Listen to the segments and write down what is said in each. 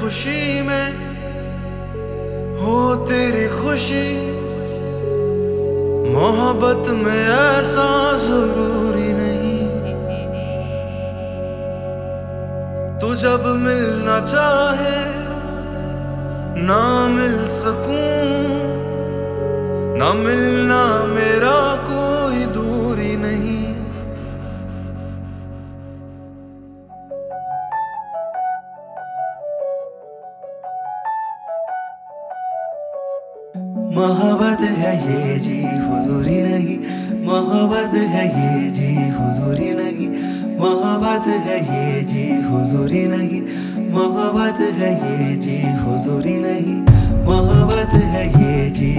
खुशी में हो तेरी खुशी। मोहब्बत में ऐसा ज़रूरी नहीं। तू जब मिलना चाहे, ना मिल सकूँ, ना मिलना मोहब्बत है ये जी, हुजूरी नहीं। मोहब्बत है ये जी, हुजूरी नहीं। मोहब्बत है ये जी, हुजूरी नहीं। मोहब्बत है ये जी, हुजूरी नहीं। मोहब्बत है ये जी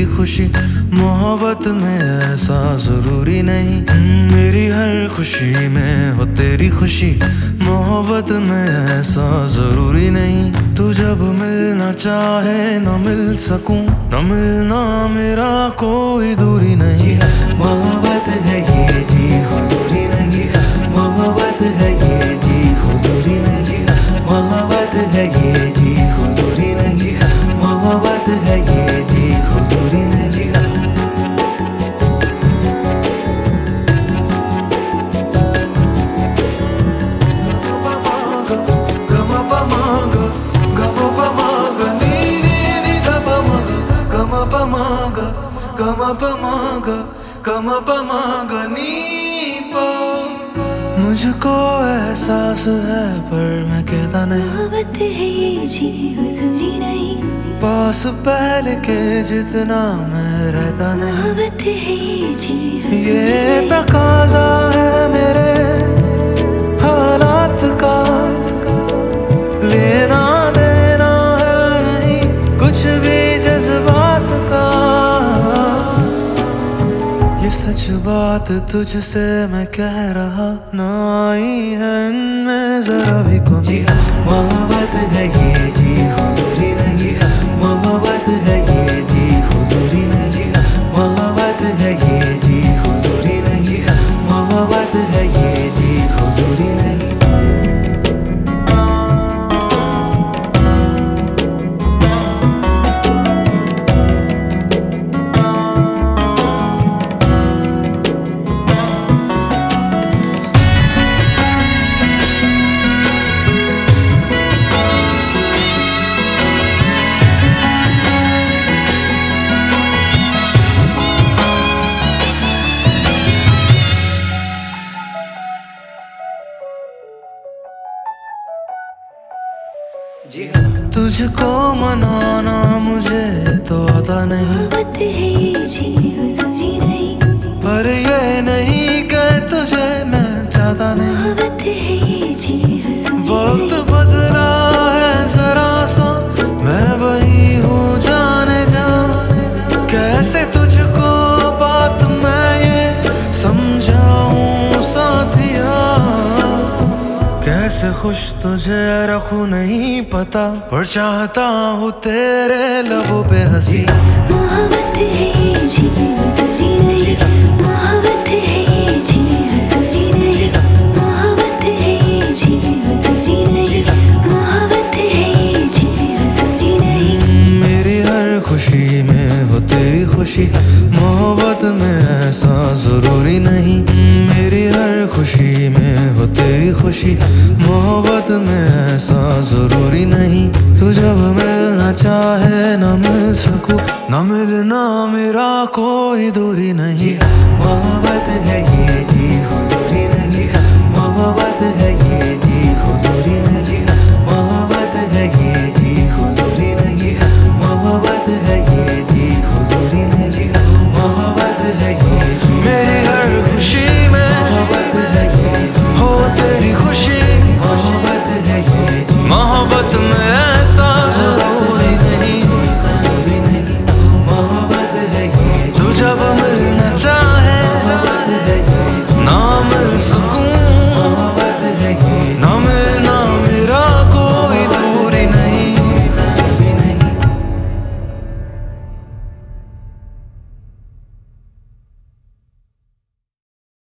में हो तेरी खुशी मोहब्बत में ऐसा ज़रूरी नहीं। मेरी हर खुशी में हो तेरी खुशी। मोहब्बत में ऐसा ज़रूरी नहीं। तू जब मिलना चाहे न मिल सकूँ। न मिलना मेरा कोई दूरी नहीं। मोहब्बत है ये, जी हुजूरी मुझको एहसास है पर मैं कहता नहीं। है ये जी हुजूरी नहीं। पास पहले के जितना मैं रहता नहीं। है ये जी ये तकाजा बात तुझसे मैं कह रहा ना आई है इनमें जरा भी कमी। मोहब्बत है ये जी हुजूरी नहीं मोहब्बत है ये जी हुजूरी नहीं मोहब्बत है ये जी जी हाँ। तुझको मनाना मुझे तो आता नहीं। मोहब्बत है ये जी हुजूरी नहीं। पर ये नहीं कि तुझे मैं चाहता नहीं। है जी खुश तुझे रखू नहीं पता पर चाहता हूँ तेरे लबों पे हँसी। मोहब्बत है ये जी हुजूरी नहीं। मोहब्बत है ये जी हुजूरी नहीं। मोहब्बत है ये जी हुजूरी नहीं। मोहब्बत है ये जी हुजूरी नहीं। मेरी हर खुशी में हो तेरी खुशी मोहब्बत में ऐसा ज़रूरी नहीं। मेरी हर खुशी में हो तेरी खुशी। मोहब्बत में ऐसा ज़रूरी नहीं। तू जब मिलना चाहे न मिल सकूँ। न मिलना मेरा कोई दूरी नहीं। मोहब्बत है ये जी, हुजूरी नहीं। मोहब्बत है ये